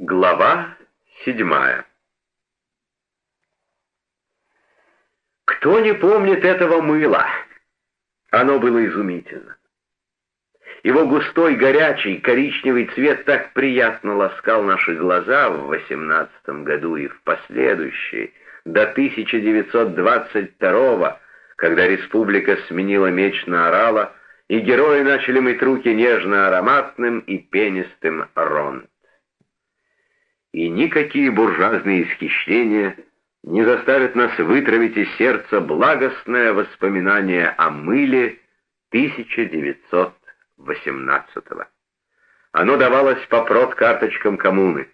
Глава седьмая Кто не помнит этого мыла? Оно было изумительно. Его густой, горячий, коричневый цвет так приятно ласкал наши глаза в восемнадцатом году и в последующие, до 1922 когда республика сменила меч на орала, и герои начали мыть руки нежно-ароматным и пенистым ронт и никакие буржуазные исхищения не заставят нас вытравить из сердца благостное воспоминание о мыле 1918 -го. Оно давалось по прод-карточкам коммуны.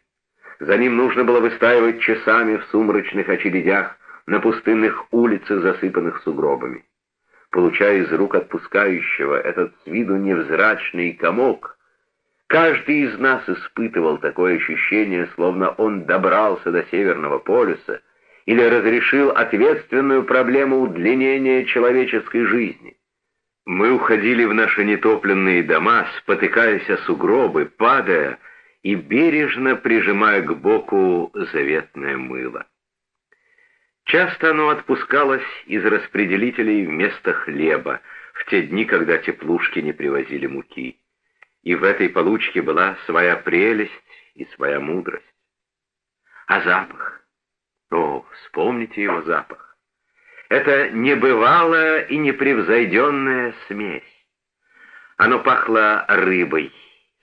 За ним нужно было выстаивать часами в сумрачных очередях на пустынных улицах, засыпанных сугробами. Получая из рук отпускающего этот с виду невзрачный комок, Каждый из нас испытывал такое ощущение, словно он добрался до Северного полюса или разрешил ответственную проблему удлинения человеческой жизни. Мы уходили в наши нетопленные дома, спотыкаясь о сугробы, падая и бережно прижимая к боку заветное мыло. Часто оно отпускалось из распределителей вместо хлеба, в те дни, когда теплушки не привозили муки и в этой получке была своя прелесть и своя мудрость. А запах? О, вспомните его запах. Это небывалая и непревзойденная смесь. Оно пахло рыбой,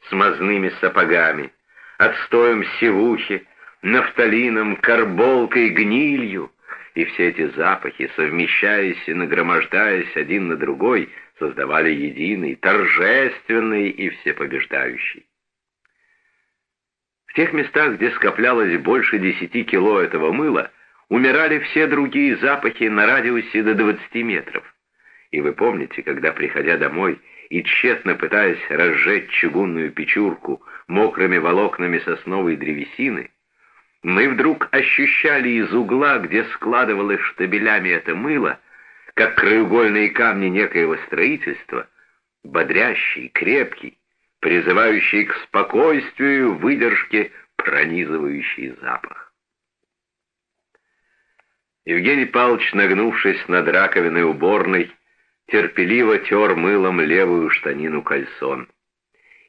смазными сапогами, отстоем севухи, нафталином, карболкой, гнилью, и все эти запахи, совмещаясь и нагромождаясь один на другой, создавали единый, торжественный и всепобеждающий. В тех местах, где скоплялось больше десяти кило этого мыла, умирали все другие запахи на радиусе до 20 метров. И вы помните, когда, приходя домой и тщетно пытаясь разжечь чугунную печурку мокрыми волокнами сосновой древесины, мы вдруг ощущали из угла, где складывалось штабелями это мыло, как краеугольные камни некоего строительства, бодрящий, крепкий, призывающий к спокойствию, выдержке, пронизывающий запах. Евгений Павлович, нагнувшись над раковиной уборной, терпеливо тер мылом левую штанину кальсон.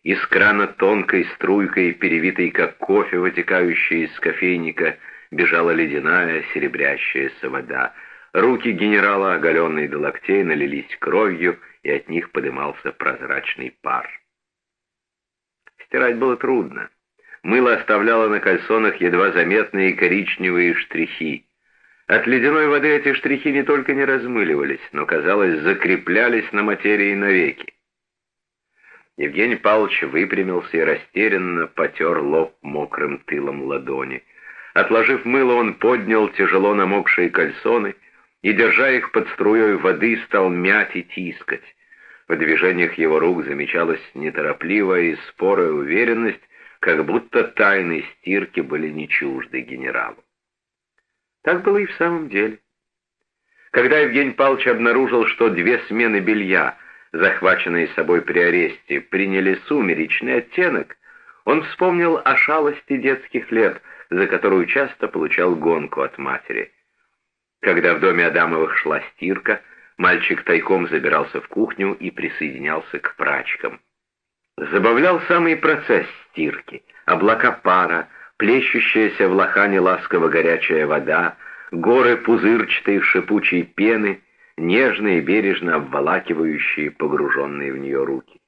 Из крана тонкой струйкой, перевитой как кофе, вытекающая из кофейника, бежала ледяная серебрящаяся вода — Руки генерала, оголенные до локтей, налились кровью, и от них подымался прозрачный пар. Стирать было трудно. Мыло оставляло на кальсонах едва заметные коричневые штрихи. От ледяной воды эти штрихи не только не размыливались, но, казалось, закреплялись на материи навеки. Евгений Павлович выпрямился и растерянно потер лоб мокрым тылом ладони. Отложив мыло, он поднял тяжело намокшие кальсоны и, держа их под струей воды, стал мять и тискать. В движениях его рук замечалась неторопливая и спорая уверенность, как будто тайны стирки были не чужды генералу. Так было и в самом деле. Когда Евгений Павлович обнаружил, что две смены белья, захваченные собой при аресте, приняли сумеречный оттенок, он вспомнил о шалости детских лет, за которую часто получал гонку от матери — когда в доме Адамовых шла стирка, мальчик тайком забирался в кухню и присоединялся к прачкам. Забавлял самый процесс стирки, облака пара, плещущаяся в лохане ласково горячая вода, горы пузырчатой шипучей пены, нежно и бережно обволакивающие погруженные в нее руки.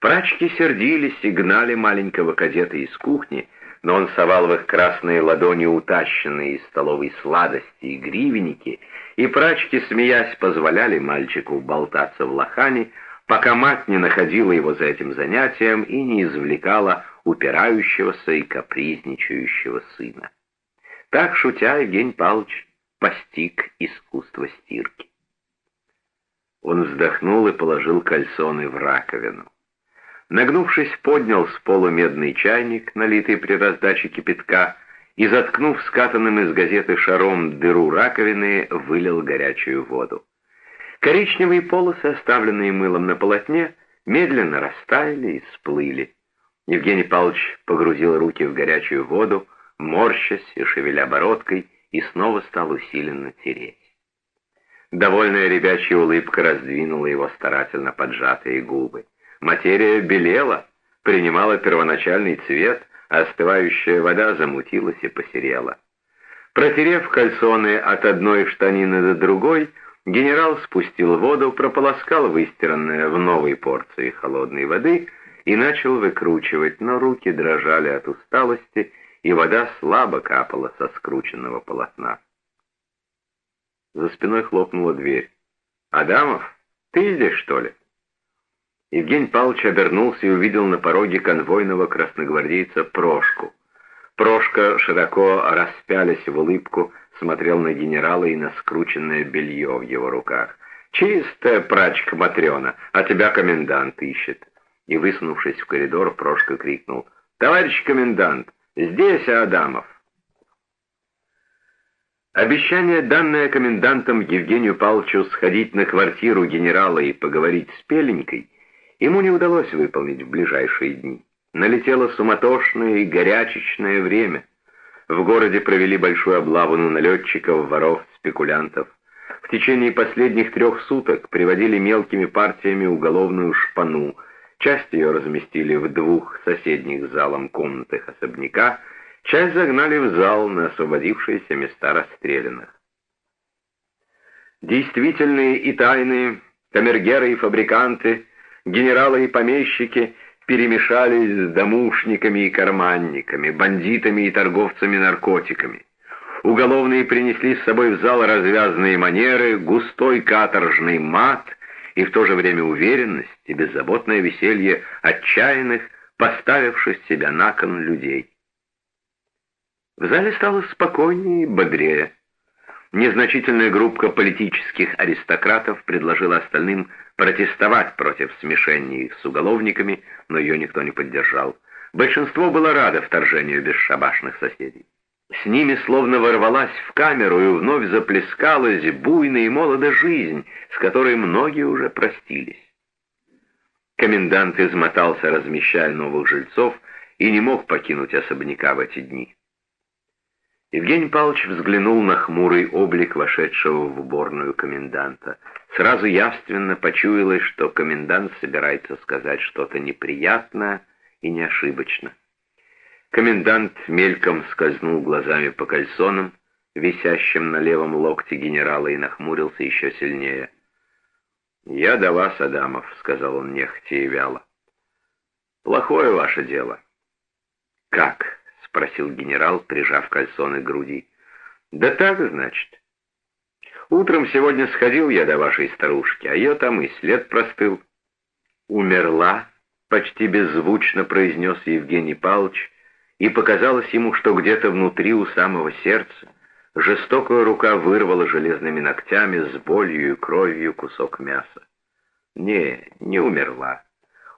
Прачки сердились и гнали маленького кадета из кухни, но он совал в их красные ладони утащенные из столовой сладости и гривенники, и прачки, смеясь, позволяли мальчику болтаться в лохане, пока мать не находила его за этим занятием и не извлекала упирающегося и капризничающего сына. Так, шутя, Евгений Павлович постиг искусство стирки. Он вздохнул и положил кальсоны в раковину. Нагнувшись, поднял с пола медный чайник, налитый при раздаче кипятка, и, заткнув скатанным из газеты шаром дыру раковины, вылил горячую воду. Коричневые полосы, оставленные мылом на полотне, медленно растаяли и сплыли. Евгений Павлович погрузил руки в горячую воду, морщась и шевеля бородкой, и снова стал усиленно тереть. Довольная ребячья улыбка раздвинула его старательно поджатые губы. Материя белела, принимала первоначальный цвет, а остывающая вода замутилась и посерела. Протерев кальсоны от одной штанины до другой, генерал спустил воду, прополоскал выстиранное в новой порции холодной воды и начал выкручивать, но руки дрожали от усталости, и вода слабо капала со скрученного полотна. За спиной хлопнула дверь. «Адамов, ты здесь, что ли?» Евгений Павлович обернулся и увидел на пороге конвойного красногвардейца Прошку. Прошка, широко распялясь в улыбку, смотрел на генерала и на скрученное белье в его руках. «Чистая прачка Матрена, а тебя комендант ищет!» И, высунувшись в коридор, Прошка крикнул. «Товарищ комендант, здесь Адамов!» Обещание, данное комендантом Евгению Павловичу сходить на квартиру генерала и поговорить с Пеленькой, ему не удалось выполнить в ближайшие дни. Налетело суматошное и горячечное время. В городе провели большую облаву на налетчиков, воров, спекулянтов. В течение последних трех суток приводили мелкими партиями уголовную шпану. Часть ее разместили в двух соседних залом комнатах особняка, часть загнали в зал на освободившиеся места расстрелянных. Действительные и тайные, камергеры и фабриканты, генералы и помещики — перемешались с домушниками и карманниками, бандитами и торговцами наркотиками. Уголовные принесли с собой в зал развязанные манеры, густой каторжный мат и в то же время уверенность и беззаботное веселье отчаянных, поставивших себя на кон людей. В зале стало спокойнее и бодрее. Незначительная группа политических аристократов предложила остальным протестовать против смешения с уголовниками, но ее никто не поддержал. Большинство было радо вторжению бесшабашных соседей. С ними словно ворвалась в камеру и вновь заплескалась буйная и молодая жизнь, с которой многие уже простились. Комендант измотался, размещая новых жильцов, и не мог покинуть особняка в эти дни. Евгений Павлович взглянул на хмурый облик вошедшего в уборную коменданта. Сразу явственно почуялось, что комендант собирается сказать что-то неприятное и неошибочно. Комендант мельком скользнул глазами по кальсонам, висящим на левом локте генерала, и нахмурился еще сильнее. «Я до вас, Адамов», — сказал он нехотя и вяло. «Плохое ваше дело». «Как?» — спросил генерал, прижав кальсоны к груди. «Да так, значит. Утром сегодня сходил я до вашей старушки, а ее там и след простыл». «Умерла?» — почти беззвучно произнес Евгений Павлович, и показалось ему, что где-то внутри у самого сердца жестокая рука вырвала железными ногтями с болью и кровью кусок мяса. «Не, не умерла».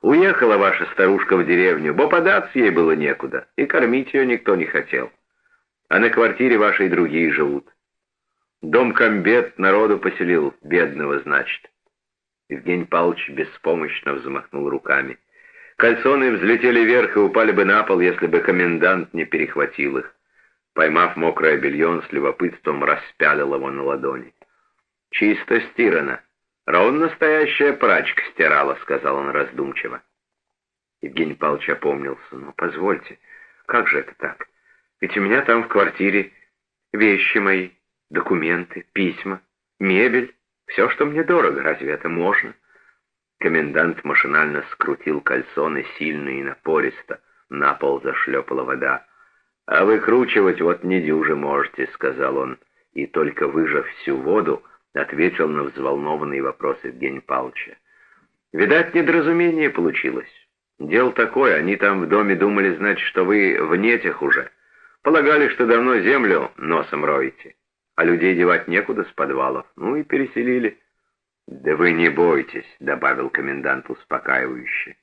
Уехала ваша старушка в деревню, бо податься ей было некуда, и кормить ее никто не хотел. А на квартире вашей другие живут. Дом комбет народу поселил, бедного, значит. Евгений Павлович беспомощно взмахнул руками. Кальсоны взлетели вверх и упали бы на пол, если бы комендант не перехватил их. Поймав мокрое белье, он с любопытством распялил его на ладони. «Чисто стирано», «Ровно настоящая прачка стирала», — сказал он раздумчиво. Евгений Павлович опомнился. «Ну, позвольте, как же это так? Ведь у меня там в квартире вещи мои, документы, письма, мебель, все, что мне дорого. Разве это можно?» Комендант машинально скрутил кальсоны сильно и напористо. На пол зашлепала вода. «А выкручивать вот не дюже можете», — сказал он, и только выжав всю воду, ответил на взволнованный вопрос Евгения Павловича. «Видать, недоразумение получилось. Дело такое, они там в доме думали, значит, что вы в нетях уже. Полагали, что давно землю носом роете, а людей девать некуда с подвалов. Ну и переселили». «Да вы не бойтесь», — добавил комендант успокаивающе.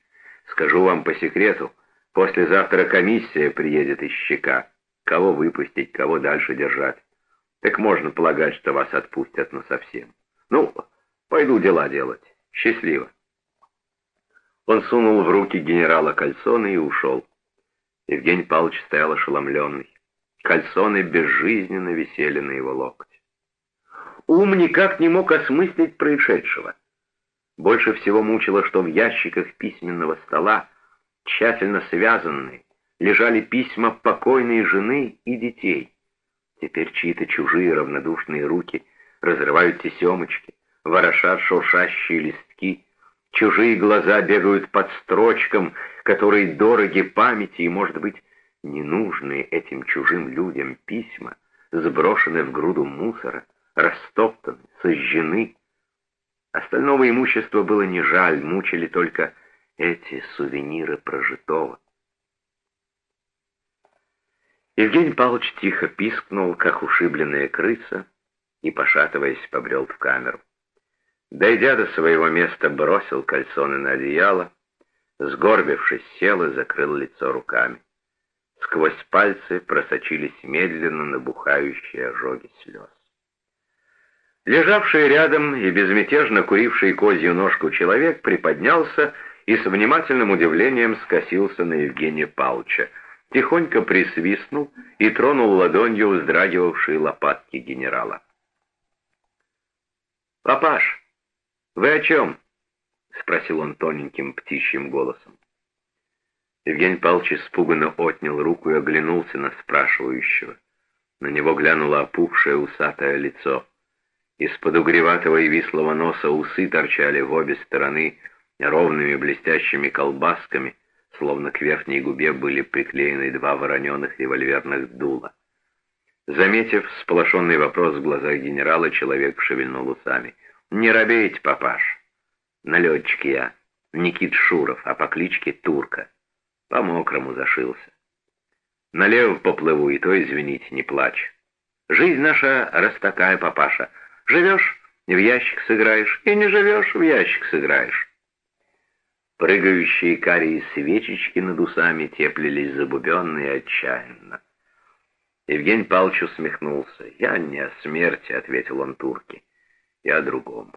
«Скажу вам по секрету, послезавтра комиссия приедет из щека. Кого выпустить, кого дальше держать. Так можно полагать, что вас отпустят насовсем. Ну, пойду дела делать. Счастливо. Он сунул в руки генерала кальсоны и ушел. Евгений Павлович стоял ошеломленный. Кальсоны безжизненно висели на его локте. Ум никак не мог осмыслить происшедшего. Больше всего мучило, что в ящиках письменного стола, тщательно связанные, лежали письма покойной жены и детей. Теперь чьи-то чужие равнодушные руки разрывают тесемочки, ворошат шуршащие листки, чужие глаза бегают под строчкам, которые дороги памяти и, может быть, ненужные этим чужим людям письма, сброшены в груду мусора, растоптаны, сожжены. Остального имущества было не жаль, мучили только эти сувениры прожитого. Евгений Павлович тихо пискнул, как ушибленная крыса, и, пошатываясь, побрел в камеру. Дойдя до своего места, бросил кальсоны на одеяло, сгорбившись, сел и закрыл лицо руками. Сквозь пальцы просочились медленно набухающие ожоги слез. Лежавший рядом и безмятежно куривший козью ножку человек приподнялся и с внимательным удивлением скосился на Евгения Павловича, тихонько присвистнул и тронул ладонью вздрагивавшие лопатки генерала. «Папаш, вы о чем?» — спросил он тоненьким птичьим голосом. Евгений Павлович испуганно отнял руку и оглянулся на спрашивающего. На него глянуло опухшее усатое лицо. Из-под угреватого и вислого носа усы торчали в обе стороны ровными блестящими колбасками, словно к верхней губе были приклеены два вороненых револьверных дула. Заметив сполошенный вопрос в глазах генерала, человек шевельнул усами. «Не робейте, папаш. Налетчик я, Никит Шуров, а по кличке Турка. По-мокрому зашился. Налево поплыву, и то, извините, не плачь. Жизнь наша раз такая, папаша. Живешь — в ящик сыграешь, и не живешь — в ящик сыграешь. Прыгающие карие свечечки над усами теплились забубенные отчаянно. Евгений Павлович усмехнулся. «Я не о смерти», — ответил он турке. «Я о другом».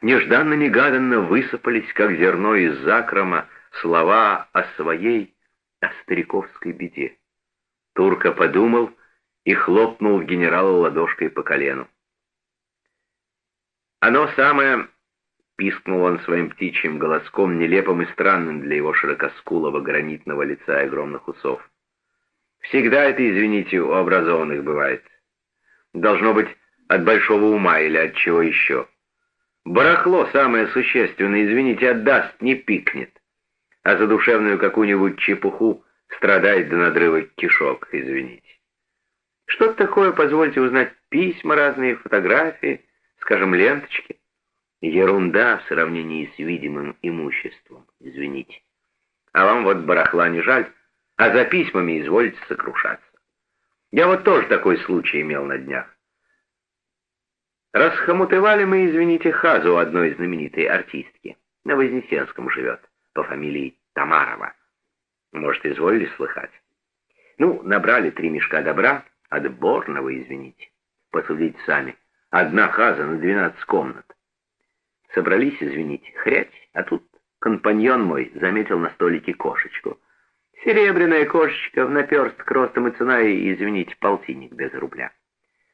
Нежданно-негаданно высыпались, как зерно из закрома, слова о своей, о стариковской беде. Турка подумал и хлопнул генерала ладошкой по колену. «Оно самое...» — пискнул он своим птичьим голоском, нелепым и странным для его широкоскулого гранитного лица и огромных усов. «Всегда это, извините, у образованных бывает. Должно быть, от большого ума или от чего еще. Барахло самое существенное, извините, отдаст, не пикнет а за душевную какую-нибудь чепуху страдает до надрыва кишок, извините. Что-то такое, позвольте узнать, письма разные, фотографии, скажем, ленточки. Ерунда в сравнении с видимым имуществом, извините. А вам вот барахла не жаль, а за письмами извольте сокрушаться. Я вот тоже такой случай имел на днях. Расхомутывали мы, извините, хазу одной знаменитой артистки. На Вознесенском живет по фамилии Тамарова. Может, изволили слыхать? Ну, набрали три мешка добра, отборного, извините. Посудите сами. Одна хаза на двенадцать комнат. Собрались, извините, хрять, а тут компаньон мой заметил на столике кошечку. Серебряная кошечка в наперсток ростом и цена, и, извините, полтинник без рубля.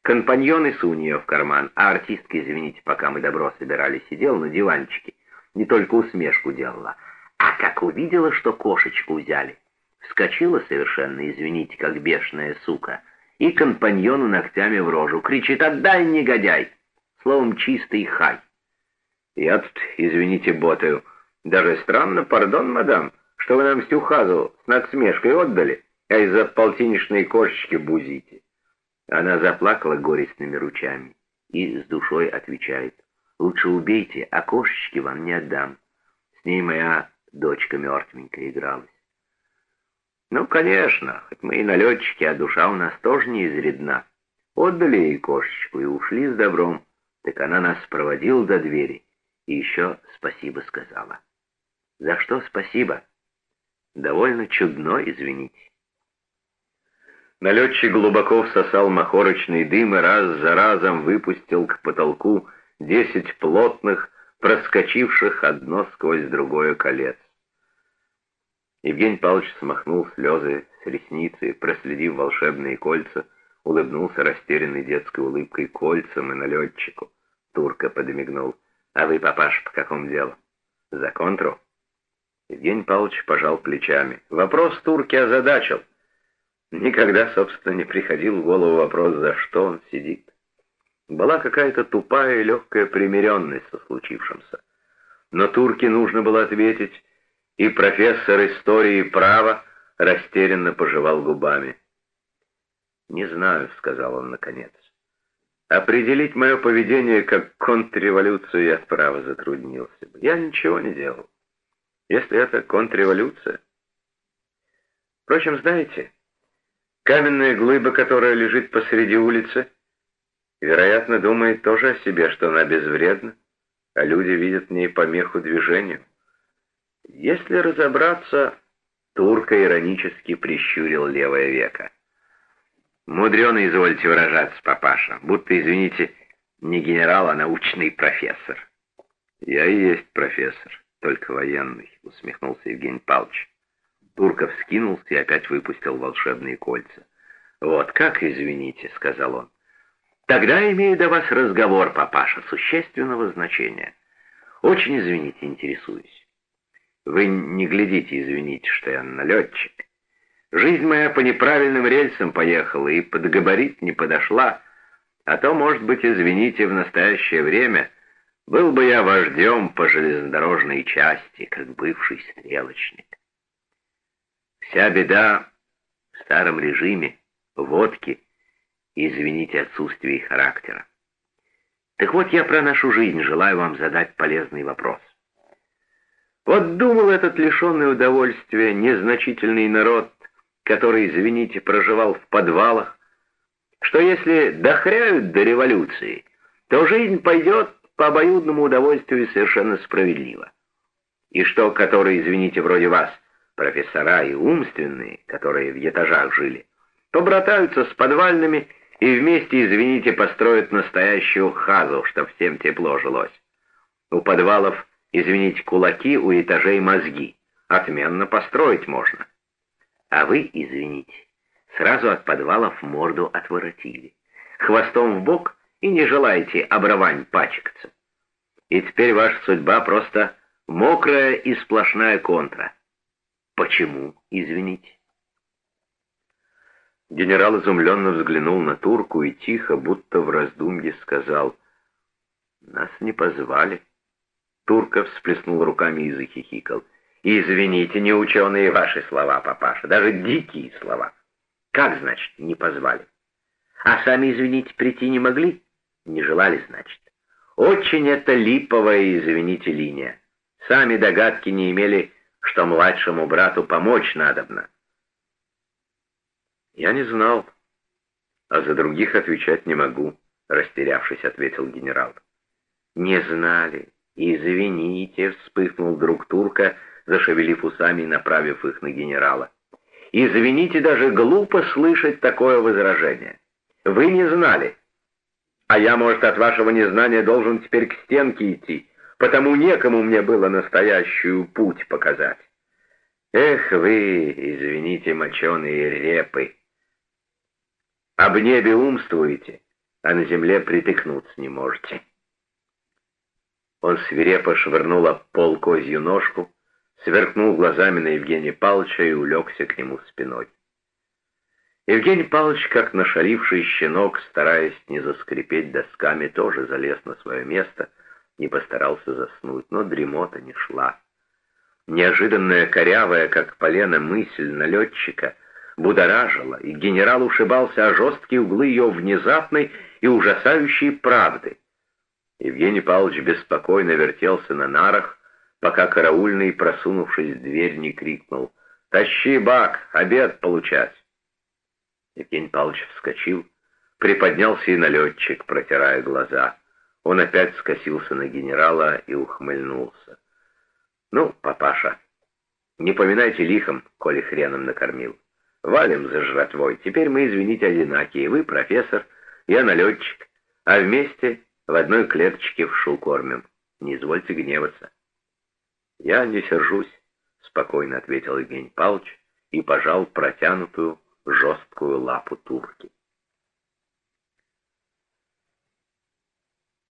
Компаньон и сунь ее в карман, а артистка, извините, пока мы добро собирали, сидел на диванчике. Не только усмешку делала, а как увидела, что кошечку взяли, вскочила совершенно, извините, как бешеная сука, и компаньону ногтями в рожу кричит «Отдай, негодяй!» Словом, чистый хай. Я тут, извините, ботаю. Даже странно, пардон, мадам, что вы нам всю хазу с надсмешкой отдали, а из-за полтинничной кошечки бузите. Она заплакала горестными ручами и с душой отвечает. Лучше убейте, а кошечки вам не отдам. С ней моя дочка мертвенькая игралась. Ну, конечно, хоть мы и налетчики, а душа у нас тоже не изредна. Отдали ей кошечку и ушли с добром, так она нас проводила до двери и еще спасибо сказала. За что спасибо? Довольно чудно, извините. Налетчик глубоко всосал махорочный дым и раз за разом выпустил к потолку десять плотных, проскочивших одно сквозь другое колец. Евгений Павлович смахнул слезы с ресницы, проследив волшебные кольца, улыбнулся растерянной детской улыбкой кольцам и налетчику. Турка подмигнул. «А вы, папаш, по какому делу? За контру?» Евгений Павлович пожал плечами. Вопрос турки озадачил. Никогда, собственно, не приходил в голову вопрос, за что он сидит. Была какая-то тупая и легкая примиренность со случившимся. Но турке нужно было ответить, и профессор истории права растерянно пожевал губами. «Не знаю», — сказал он наконец. «Определить мое поведение как контрреволюцию я право затруднился бы. Я ничего не делал. Если это контрреволюция...» Впрочем, знаете, каменная глыба, которая лежит посреди улицы, вероятно, думает тоже о себе, что она безвредна, а люди видят в ней помеху движению. Если разобраться, турка иронически прищурил левое веко. Мудрено, извольте выражаться, папаша, будто, извините, не генерал, а научный профессор. Я и есть профессор, только военный, усмехнулся Евгений Павлович. Турков скинулся и опять выпустил волшебные кольца. «Вот как, извините», — сказал он. «Тогда имею до вас разговор, папаша, существенного значения. Очень, извините, интересуюсь. Вы не глядите, извините, что я налетчик. Жизнь моя по неправильным рельсам поехала и под габарит не подошла, а то, может быть, извините, в настоящее время был бы я вождем по железнодорожной части, как бывший стрелочник. Вся беда в старом режиме, водке и, извините, отсутствии характера. Так вот, я про нашу жизнь желаю вам задать полезный вопрос. Вот думал этот лишенный удовольствия незначительный народ, который, извините, проживал в подвалах, что если дохряют до революции, то жизнь пойдет по обоюдному удовольствию совершенно справедливо. И что, которые, извините, вроде вас, профессора и умственные, которые в этажах жили, побратаются с подвальными и вместе, извините, построят настоящую хазу, чтоб всем тепло жилось. У подвалов Извините, кулаки у этажей мозги. Отменно построить можно. А вы, извините, сразу от подвалов морду отворотили. Хвостом в бок и не желаете обровань пачкаться. И теперь ваша судьба просто мокрая и сплошная контра. Почему, извините? Генерал изумленно взглянул на турку и тихо, будто в раздумье сказал, «Нас не позвали». Турков всплеснул руками и захихикал. «Извините, не ученые ваши слова, папаша, даже дикие слова. Как, значит, не позвали? А сами, извините, прийти не могли? Не желали, значит. Очень это липовая, извините, линия. Сами догадки не имели, что младшему брату помочь надобно». «Я не знал, а за других отвечать не могу», — растерявшись, ответил генерал. «Не знали». «Извините», — вспыхнул друг турка, зашевелив усами и направив их на генерала. «Извините, даже глупо слышать такое возражение. Вы не знали. А я, может, от вашего незнания должен теперь к стенке идти, потому некому мне было настоящую путь показать. Эх вы, извините, моченые репы, об небе умствуете, а на земле притыкнуться не можете». Он свирепо швырнул об пол козью ножку, сверкнул глазами на Евгения Павловича и улегся к нему спиной. Евгений Павлович, как нашаливший щенок, стараясь не заскрипеть досками, тоже залез на свое место, не постарался заснуть, но дремота не шла. Неожиданная корявая, как полено, мысль налетчика будоражила, и генерал ушибался о жесткие углы ее внезапной и ужасающей правды. Евгений Павлович беспокойно вертелся на нарах, пока караульный, просунувшись в дверь, не крикнул «Тащи бак, обед получать!» Евгений Павлович вскочил, приподнялся и налетчик, протирая глаза. Он опять скосился на генерала и ухмыльнулся. «Ну, папаша, не поминайте лихом, коли хреном накормил. Валим за жратвой. Теперь мы, извините, одинакие. Вы профессор, я налетчик, а вместе в одной клеточке вшу кормим. Не извольте гневаться. Я не сержусь, — спокойно ответил Евгений Павлович и пожал протянутую жесткую лапу турки.